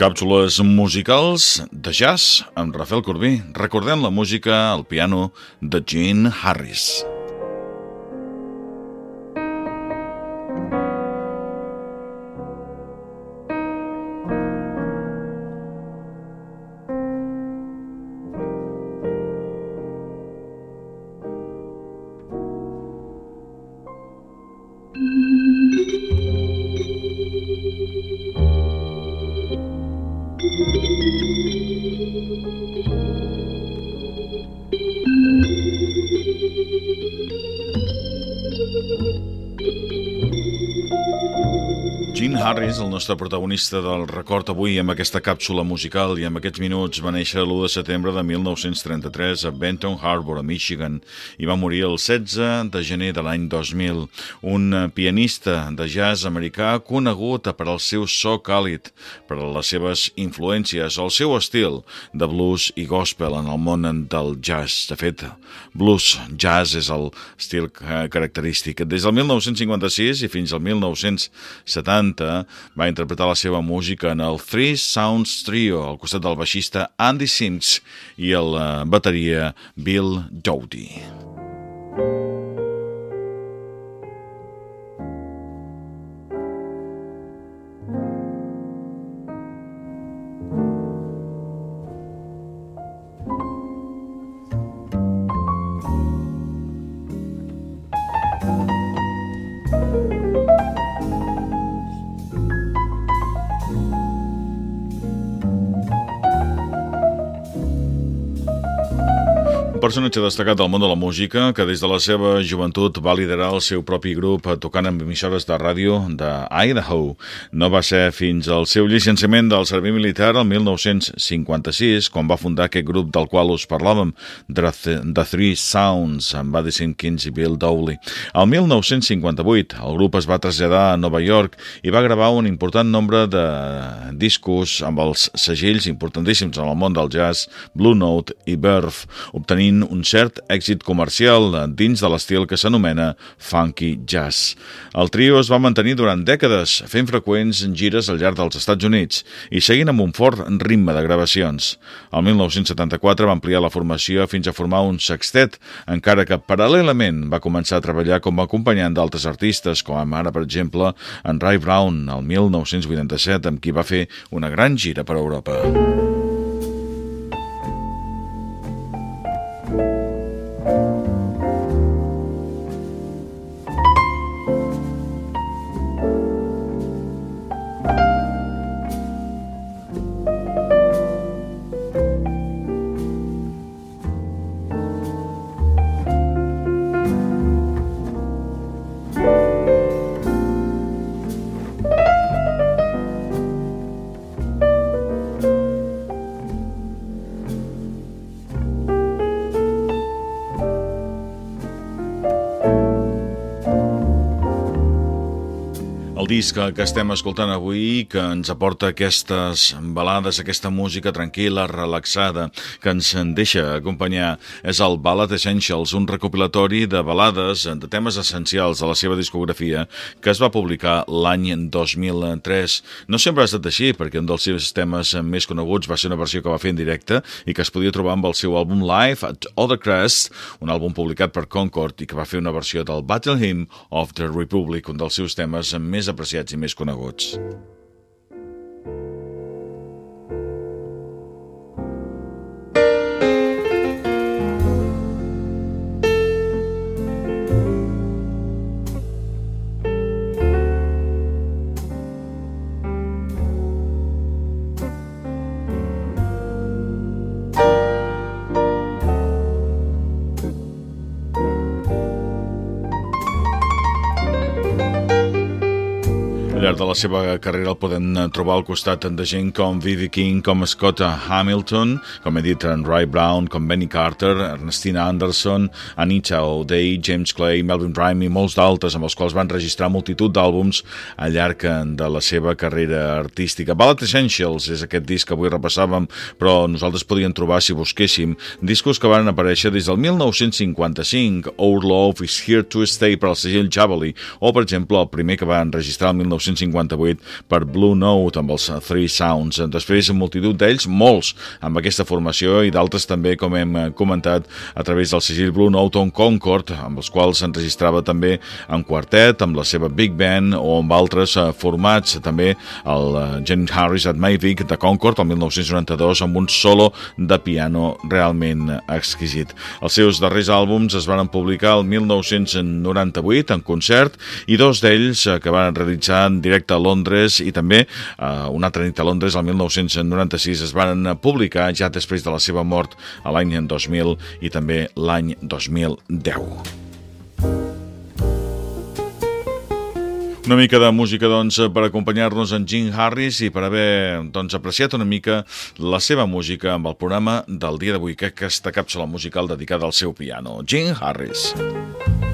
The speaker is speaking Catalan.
Càpsules musicals de jazz amb Rafael Corbí. Recordem la música al piano de Gene Harris. Thank you. Gene Harris, el nostre protagonista del record avui amb aquesta càpsula musical i amb aquests minuts, va néixer l'1 de setembre de 1933 a Benton Harbor, a Michigan, i va morir el 16 de gener de l'any 2000. Un pianista de jazz americà conegut per al seu so càlid, per a les seves influències, el seu estil de blues i gospel en el món del jazz. De fet, blues, jazz és el estil característic. Des del 1956 i fins al 1970 90 va interpretar la seva música en el Three Sounds Trio al costat del baixista Andy Sims i el eh, bateria Bill Dowdy. Un personatge destacat del món de la música que des de la seva joventut va liderar el seu propi grup tocant amb emissores de ràdio d'Idaho. No va ser fins al seu llicenciament del servei militar el 1956 quan va fundar aquest grup del qual us parlàvem, The Three Sounds, amb Buddy Simpkins i Bill Dowley. El 1958 el grup es va traslladar a Nova York i va gravar un important nombre de discos amb els segells importantíssims en el món del jazz, Blue Note i Verve, obtenint tenint un cert èxit comercial dins de l'estil que s'anomena funky jazz. El trio es va mantenir durant dècades, fent freqüents gires al llarg dels Estats Units i seguint amb un fort ritme de gravacions. El 1974 va ampliar la formació fins a formar un sextet, encara que paral·lelament va començar a treballar com a acompanyant d'altres artistes, com ara, per exemple, en Ray Brown, el 1987, amb qui va fer una gran gira per Europa. Disc que estem escoltant avui, que ens aporta aquestes balades, aquesta música tranquil·la, relaxada, que ens deixa acompanyar, és el Ballad Essentials, un recopilatori de balades, de temes essencials de la seva discografia, que es va publicar l'any 2003. No sempre ha estat així, perquè un dels seus temes més coneguts va ser una versió que va fer en directe i que es podia trobar amb el seu àlbum Live at Other Crest, un àlbum publicat per Concord i que va fer una versió del Battle Hymn of the Republic, un dels seus temes més apreciats apreciats i més coneguts. Al llarg de la seva carrera el podem trobar al costat de gent com Vivi King, com Scott Hamilton, com he dit, en Ray Brown, com Benny Carter, Ernestina Anderson, Anita O'Day, James Clay, Melvin Prime i molts d'altres amb els quals van registrar multitud d'àlbums al llarg de la seva carrera artística. Ballad Essentials és aquest disc que avui repassàvem, però nosaltres podríem trobar, si busquéssim, discos que van aparèixer des del 1955, Our Love is Here to Stay per al segell Javelin, o, per exemple, el primer que van registrar el 1958 per Blue Note amb els Three Sounds. Després, multitud d'ells, molts amb aquesta formació i d'altres també, com hem comentat, a través del segell Blue Note on Concord, amb els quals s'enregistrava també en quartet, amb la seva Big Band o amb altres eh, formats, també el eh, Jen Harris at Mavic de Concord el 1992 amb un solo de piano realment exquisit. Els seus darrers àlbums es van publicar el 1998 en concert i dos d'ells eh, que van realitzar directe a Londres i també eh, una altra nit a Londres el 1996 es van publicar ja després de la seva mort a l'any 2000 i també l'any 2010. Una mica de música doncs, per acompanyar-nos en Jim Harris i per haver doncs, apreciat una mica la seva música amb el programa del dia d'avui, que aquesta càpsula musical dedicada al seu piano. Jim Harris. Jim Harris.